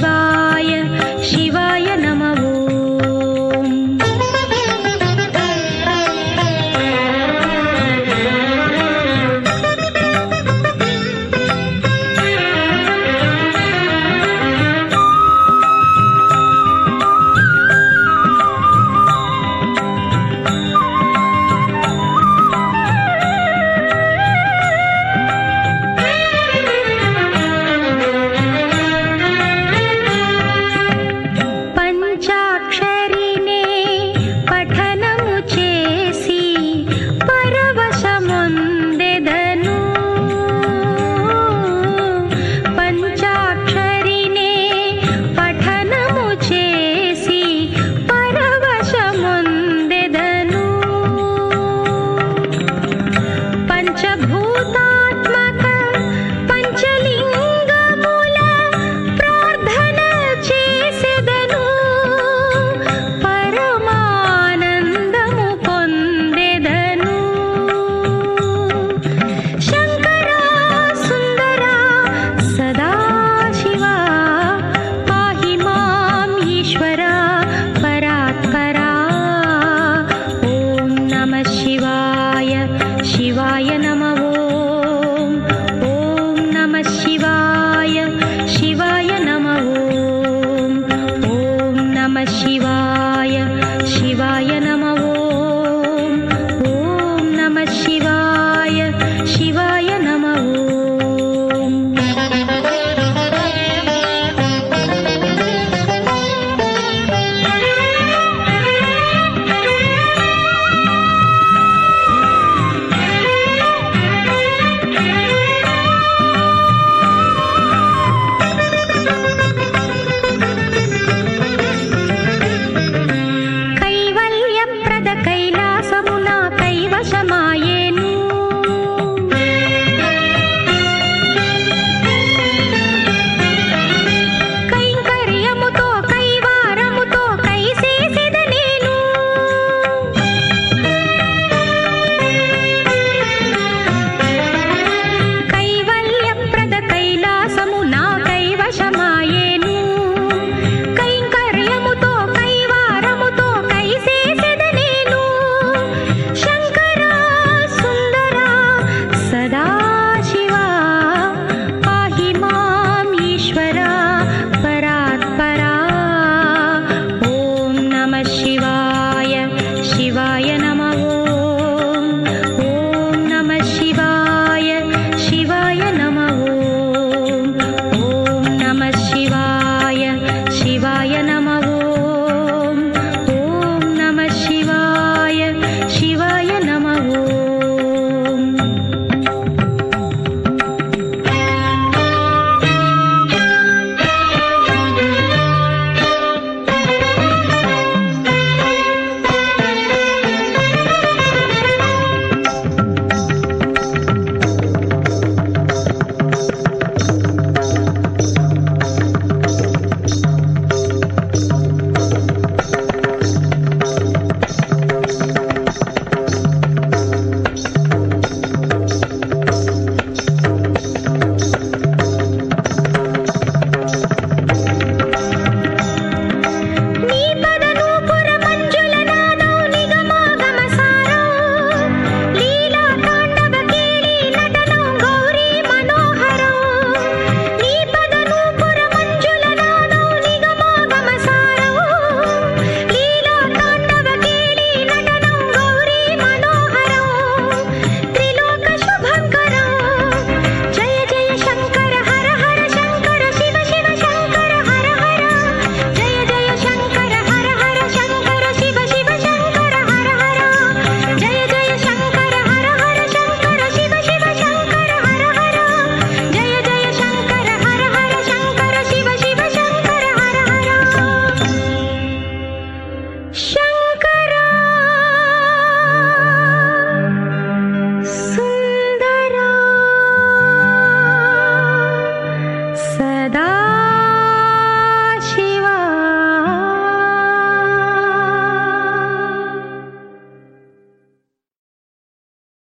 吧。நம Siva